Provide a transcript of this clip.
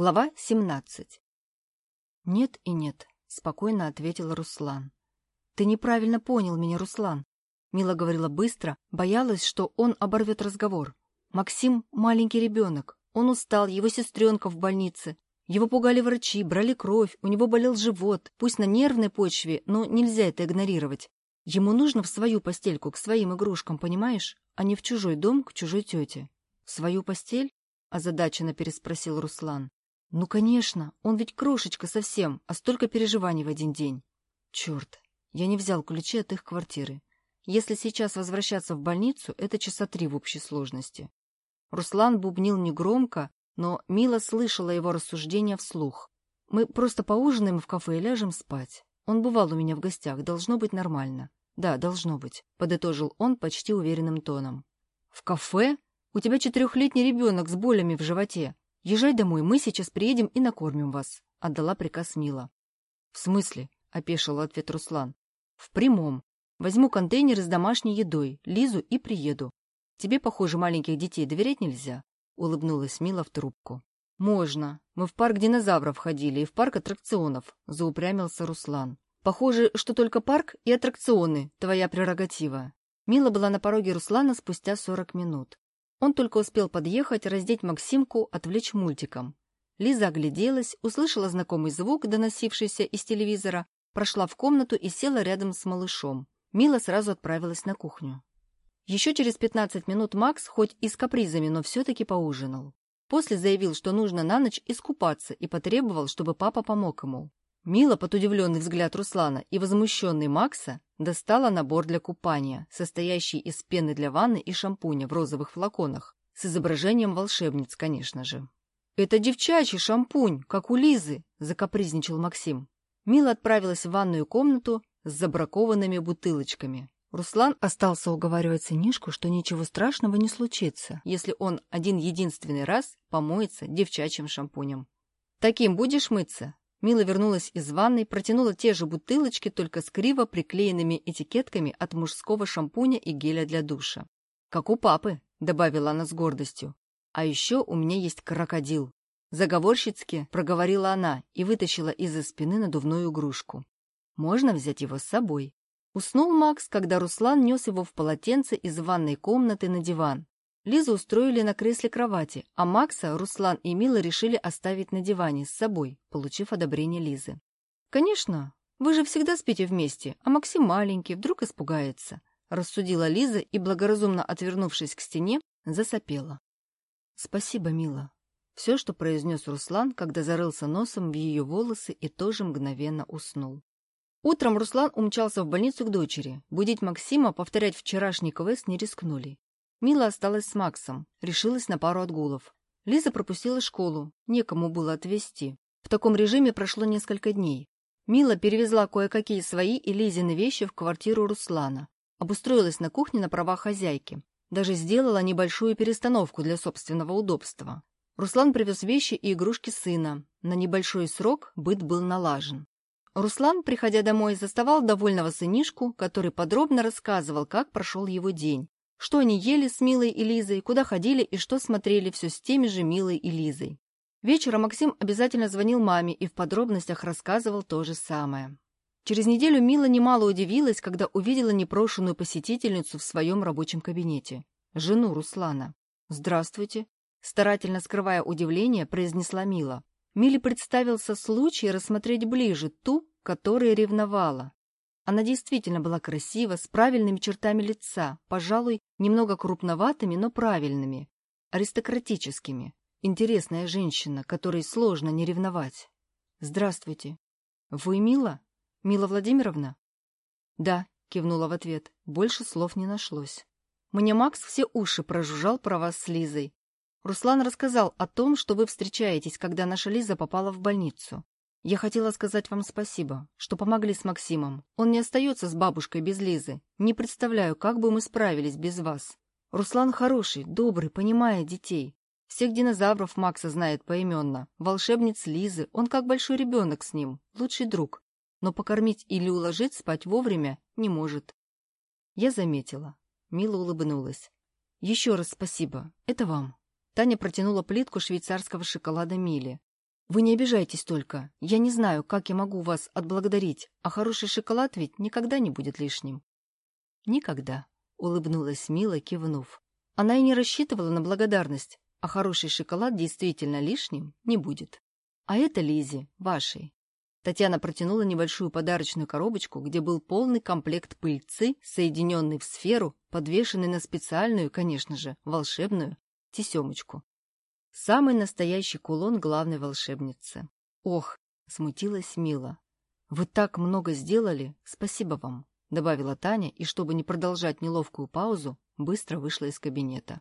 Глава 17. «Нет и нет», — спокойно ответил Руслан. «Ты неправильно понял меня, Руслан». Мила говорила быстро, боялась, что он оборвет разговор. «Максим — маленький ребенок. Он устал, его сестренка в больнице. Его пугали врачи, брали кровь, у него болел живот, пусть на нервной почве, но нельзя это игнорировать. Ему нужно в свою постельку, к своим игрушкам, понимаешь? А не в чужой дом, к чужой тете». «В свою постель?» — озадаченно переспросил Руслан. Ну, конечно, он ведь крошечка совсем, а столько переживаний в один день. Черт, я не взял ключи от их квартиры. Если сейчас возвращаться в больницу, это часа три в общей сложности. Руслан бубнил негромко, но Мила слышала его рассуждения вслух. Мы просто поужинаем в кафе и ляжем спать. Он бывал у меня в гостях, должно быть нормально. Да, должно быть, — подытожил он почти уверенным тоном. В кафе? У тебя четырехлетний ребенок с болями в животе. «Езжай домой, мы сейчас приедем и накормим вас», — отдала приказ Мила. «В смысле?» — опешил ответ Руслан. «В прямом. Возьму контейнеры с домашней едой, Лизу и приеду. Тебе, похоже, маленьких детей доверять нельзя?» — улыбнулась Мила в трубку. «Можно. Мы в парк динозавров ходили и в парк аттракционов», — заупрямился Руслан. «Похоже, что только парк и аттракционы — твоя прерогатива». Мила была на пороге Руслана спустя сорок минут. Он только успел подъехать, раздеть Максимку, отвлечь мультиком. Лиза огляделась, услышала знакомый звук, доносившийся из телевизора, прошла в комнату и села рядом с малышом. Мила сразу отправилась на кухню. Еще через 15 минут Макс, хоть и с капризами, но все-таки поужинал. После заявил, что нужно на ночь искупаться и потребовал, чтобы папа помог ему. Мила, под удивленный взгляд Руслана и возмущенный Макса, достала набор для купания, состоящий из пены для ванны и шампуня в розовых флаконах, с изображением волшебниц, конечно же. «Это девчачий шампунь, как у Лизы», — закапризничал Максим. Мила отправилась в ванную комнату с забракованными бутылочками. Руслан остался уговаривать сынишку, что ничего страшного не случится, если он один-единственный раз помоется девчачьим шампунем. «Таким будешь мыться?» Мила вернулась из ванной, протянула те же бутылочки, только с криво приклеенными этикетками от мужского шампуня и геля для душа. «Как у папы», — добавила она с гордостью. «А еще у меня есть крокодил». Заговорщицки проговорила она и вытащила из-за спины надувную игрушку. «Можно взять его с собой». Уснул Макс, когда Руслан нес его в полотенце из ванной комнаты на диван. Лизу устроили на кресле кровати, а Макса, Руслан и Мила решили оставить на диване с собой, получив одобрение Лизы. «Конечно, вы же всегда спите вместе, а Максим маленький, вдруг испугается», рассудила Лиза и, благоразумно отвернувшись к стене, засопела. «Спасибо, Мила». Все, что произнес Руслан, когда зарылся носом в ее волосы и тоже мгновенно уснул. Утром Руслан умчался в больницу к дочери. Будить Максима, повторять вчерашний квест не рискнули. Мила осталась с Максом, решилась на пару отгулов. Лиза пропустила школу, некому было отвезти. В таком режиме прошло несколько дней. Мила перевезла кое-какие свои и Лизины вещи в квартиру Руслана. Обустроилась на кухне на правах хозяйки. Даже сделала небольшую перестановку для собственного удобства. Руслан привез вещи и игрушки сына. На небольшой срок быт был налажен. Руслан, приходя домой, заставал довольного сынишку, который подробно рассказывал, как прошел его день, что они ели с Милой и Лизой, куда ходили и что смотрели все с теми же Милой и Лизой. Вечером Максим обязательно звонил маме и в подробностях рассказывал то же самое. Через неделю Мила немало удивилась, когда увидела непрошенную посетительницу в своем рабочем кабинете. Жену Руслана. «Здравствуйте», — старательно скрывая удивление, произнесла Мила. Миле представился случай рассмотреть ближе ту, которая ревновала. Она действительно была красива, с правильными чертами лица, пожалуй, немного крупноватыми, но правильными, аристократическими. Интересная женщина, которой сложно не ревновать. «Здравствуйте. Вы Мила? Мила Владимировна?» «Да», — кивнула в ответ. Больше слов не нашлось. «Мне Макс все уши прожужжал про вас с Лизой. Руслан рассказал о том, что вы встречаетесь, когда наша Лиза попала в больницу. Я хотела сказать вам спасибо, что помогли с Максимом. Он не остается с бабушкой без Лизы. Не представляю, как бы мы справились без вас. Руслан хороший, добрый, понимает детей. Всех динозавров Макса знает поименно. Волшебниц Лизы, он как большой ребенок с ним, лучший друг. Но покормить или уложить спать вовремя не может. Я заметила. Мила улыбнулась. Еще раз спасибо. Это вам. Таня протянула плитку швейцарского шоколада Миле. Вы не обижайтесь только. Я не знаю, как я могу вас отблагодарить, а хороший шоколад ведь никогда не будет лишним. Никогда, — улыбнулась Мила, кивнув. Она и не рассчитывала на благодарность, а хороший шоколад действительно лишним не будет. А это Лизе, вашей. Татьяна протянула небольшую подарочную коробочку, где был полный комплект пыльцы, соединенный в сферу, подвешенный на специальную, конечно же, волшебную тесемочку. Самый настоящий кулон главной волшебницы. Ох, смутилась Мила. Вы так много сделали, спасибо вам, добавила Таня и, чтобы не продолжать неловкую паузу, быстро вышла из кабинета.